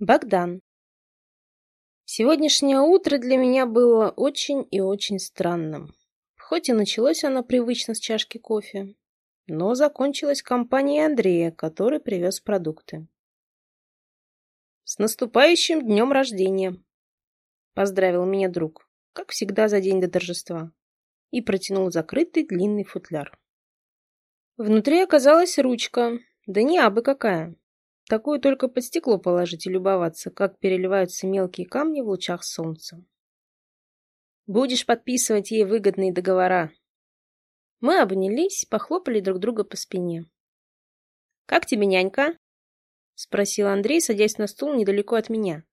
Богдан. Сегодняшнее утро для меня было очень и очень странным. Хоть и началось оно привычно с чашки кофе, но закончилось компанией Андрея, который привез продукты. «С наступающим днем рождения!» — поздравил меня друг, как всегда за день до торжества, и протянул закрытый длинный футляр. Внутри оказалась ручка, да не абы какая, Такую только под стекло положить и любоваться, как переливаются мелкие камни в лучах солнца. Будешь подписывать ей выгодные договора. Мы обнялись, похлопали друг друга по спине. «Как тебе, нянька?» — спросил Андрей, садясь на стул недалеко от меня.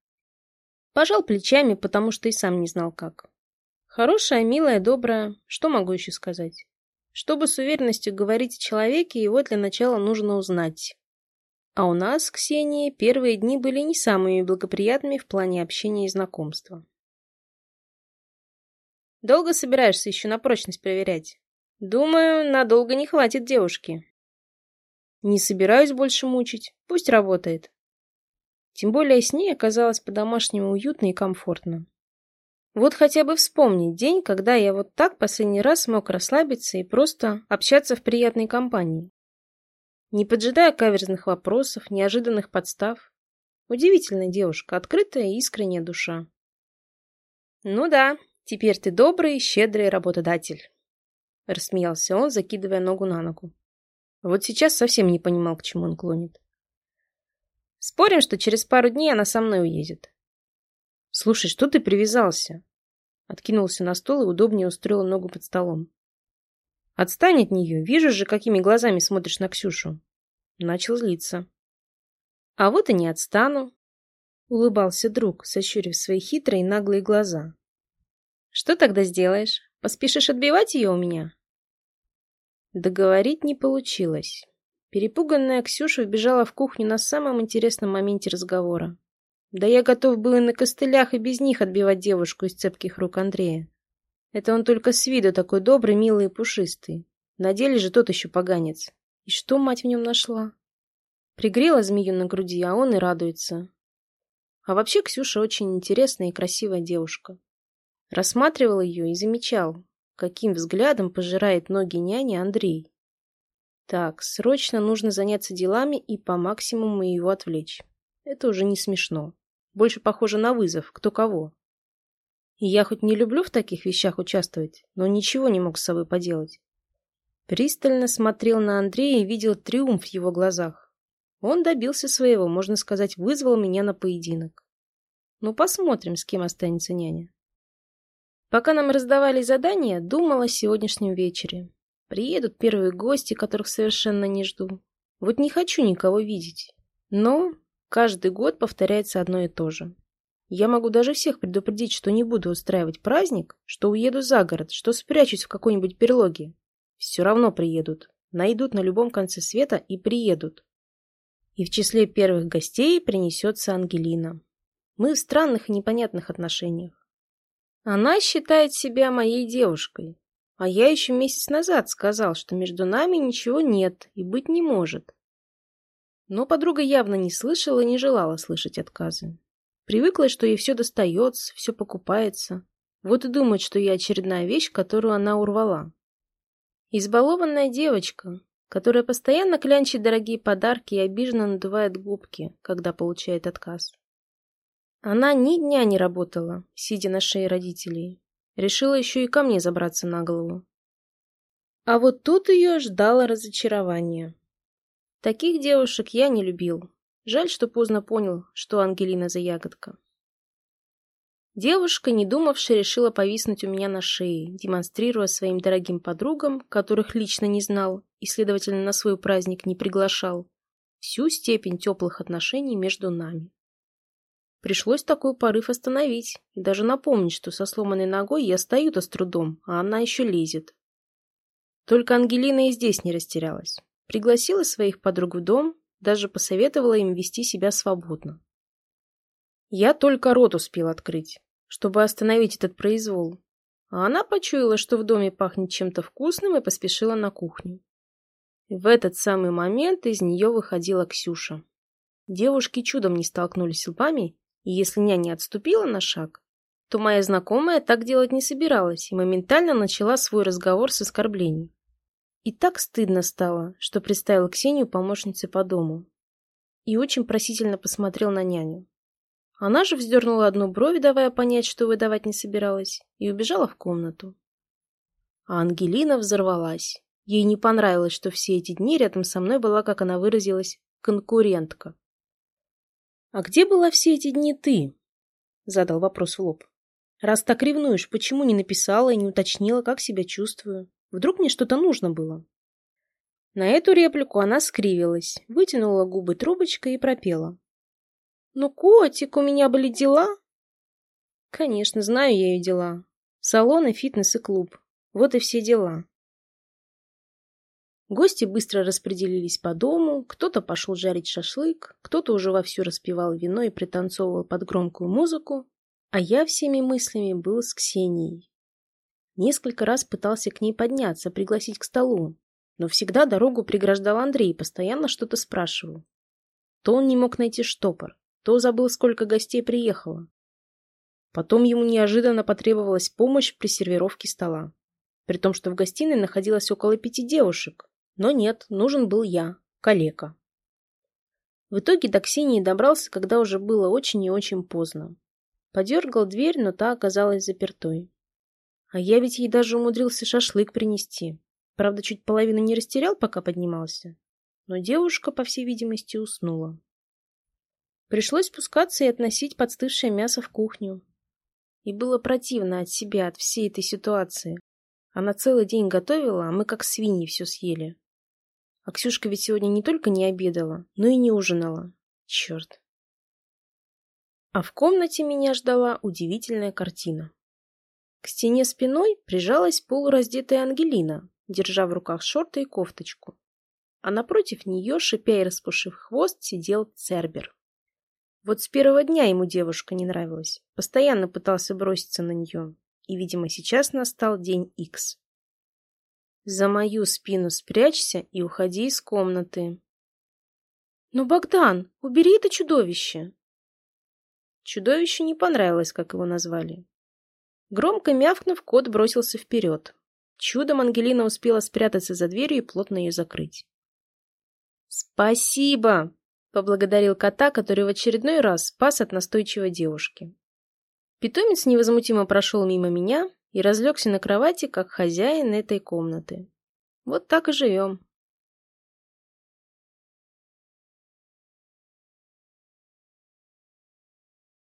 Пожал плечами, потому что и сам не знал как. Хорошая, милая, добрая, что могу еще сказать? Чтобы с уверенностью говорить о человеке, его для начала нужно узнать. А у нас с Ксенией первые дни были не самыми благоприятными в плане общения и знакомства. Долго собираешься еще на прочность проверять? Думаю, надолго не хватит девушки. Не собираюсь больше мучить, пусть работает. Тем более с ней оказалось по-домашнему уютно и комфортно. Вот хотя бы вспомнить день, когда я вот так последний раз смог расслабиться и просто общаться в приятной компании не поджидая каверзных вопросов, неожиданных подстав. Удивительная девушка, открытая и искренняя душа. «Ну да, теперь ты добрый щедрый работодатель», — рассмеялся он, закидывая ногу на ногу. Вот сейчас совсем не понимал, к чему он клонит. «Спорим, что через пару дней она со мной уедет». «Слушай, что ты привязался?» Откинулся на стол и удобнее устроил ногу под столом. «Отстань от нее, вижу же, какими глазами смотришь на Ксюшу. Начал злиться. «А вот и не отстану», — улыбался друг, сощурив свои хитрые наглые глаза. «Что тогда сделаешь? Поспешишь отбивать ее у меня?» Договорить не получилось. Перепуганная Ксюша вбежала в кухню на самом интересном моменте разговора. Да я готов был и на костылях и без них отбивать девушку из цепких рук Андрея. Это он только с виду такой добрый, милый и пушистый. На деле же тот еще поганец. И что мать в нем нашла? Пригрела змею на груди, а он и радуется. А вообще Ксюша очень интересная и красивая девушка. Рассматривал ее и замечал, каким взглядом пожирает ноги няни Андрей. Так, срочно нужно заняться делами и по максимуму его отвлечь. Это уже не смешно. Больше похоже на вызов, кто кого. И я хоть не люблю в таких вещах участвовать, но ничего не мог с собой поделать. Пристально смотрел на Андрея и видел триумф в его глазах. Он добился своего, можно сказать, вызвал меня на поединок. Ну, посмотрим, с кем останется няня. Пока нам раздавали задания, думал о сегодняшнем вечере. Приедут первые гости, которых совершенно не жду. Вот не хочу никого видеть. Но каждый год повторяется одно и то же. Я могу даже всех предупредить, что не буду устраивать праздник, что уеду за город, что спрячусь в какой-нибудь берлоге. Все равно приедут. Найдут на любом конце света и приедут. И в числе первых гостей принесется Ангелина. Мы в странных и непонятных отношениях. Она считает себя моей девушкой, а я еще месяц назад сказал, что между нами ничего нет и быть не может. Но подруга явно не слышала и не желала слышать отказы. Привыкла, что ей все достается, все покупается. Вот и думает, что я очередная вещь, которую она урвала. Избалованная девочка, которая постоянно клянчит дорогие подарки и обиженно надувает губки, когда получает отказ. Она ни дня не работала, сидя на шее родителей. Решила еще и ко мне забраться на голову. А вот тут ее ждало разочарование. Таких девушек я не любил. Жаль, что поздно понял, что Ангелина за ягодка. Девушка, не думавшая, решила повиснуть у меня на шее, демонстрируя своим дорогим подругам, которых лично не знал и, следовательно, на свой праздник не приглашал, всю степень теплых отношений между нами. Пришлось такой порыв остановить и даже напомнить, что со сломанной ногой я стою-то с трудом, а она еще лезет. Только Ангелина и здесь не растерялась. Пригласила своих подруг в дом, даже посоветовала им вести себя свободно. Я только рот успел открыть, чтобы остановить этот произвол. А она почуяла, что в доме пахнет чем-то вкусным и поспешила на кухню. И в этот самый момент из нее выходила Ксюша. Девушки чудом не столкнулись лбами, и если няня отступила на шаг, то моя знакомая так делать не собиралась и моментально начала свой разговор с оскорблений. И так стыдно стало, что представил Ксению помощницей по дому. И очень просительно посмотрел на няню. Она же вздернула одну бровь, давая понять, что выдавать не собиралась, и убежала в комнату. А Ангелина взорвалась. Ей не понравилось, что все эти дни рядом со мной была, как она выразилась, конкурентка. «А где была все эти дни ты?» — задал вопрос в лоб. «Раз так ревнуешь, почему не написала и не уточнила, как себя чувствую? Вдруг мне что-то нужно было?» На эту реплику она скривилась, вытянула губы трубочкой и пропела. «Ну, котик, у меня были дела?» «Конечно, знаю я ее дела. Салоны, фитнес и клуб. Вот и все дела. Гости быстро распределились по дому, кто-то пошел жарить шашлык, кто-то уже вовсю распивал вино и пританцовывал под громкую музыку, а я всеми мыслями был с Ксенией. Несколько раз пытался к ней подняться, пригласить к столу, но всегда дорогу преграждал Андрей и постоянно что-то спрашивал. То он не мог найти штопор, то забыл, сколько гостей приехало. Потом ему неожиданно потребовалась помощь при сервировке стола. При том, что в гостиной находилось около пяти девушек, но нет, нужен был я, калека. В итоге до Ксении добрался, когда уже было очень и очень поздно. Подергал дверь, но та оказалась запертой. А я ведь ей даже умудрился шашлык принести. Правда, чуть половину не растерял, пока поднимался. Но девушка, по всей видимости, уснула. Пришлось спускаться и относить подстывшее мясо в кухню. И было противно от себя, от всей этой ситуации. Она целый день готовила, а мы как свиньи все съели. А Ксюшка ведь сегодня не только не обедала, но и не ужинала. Черт. А в комнате меня ждала удивительная картина. К стене спиной прижалась полураздетая Ангелина, держа в руках шорты и кофточку. А напротив нее, шипя и распушив хвост, сидел Цербер. Вот с первого дня ему девушка не нравилась. Постоянно пытался броситься на нее. И, видимо, сейчас настал день Икс. За мою спину спрячься и уходи из комнаты. Ну, Богдан, убери это чудовище. Чудовище не понравилось, как его назвали. Громко мявкнув, кот бросился вперед. Чудом Ангелина успела спрятаться за дверью и плотно ее закрыть. «Спасибо!» — поблагодарил кота, который в очередной раз спас от настойчивой девушки. Питомец невозмутимо прошел мимо меня и разлегся на кровати, как хозяин этой комнаты. Вот так и живем.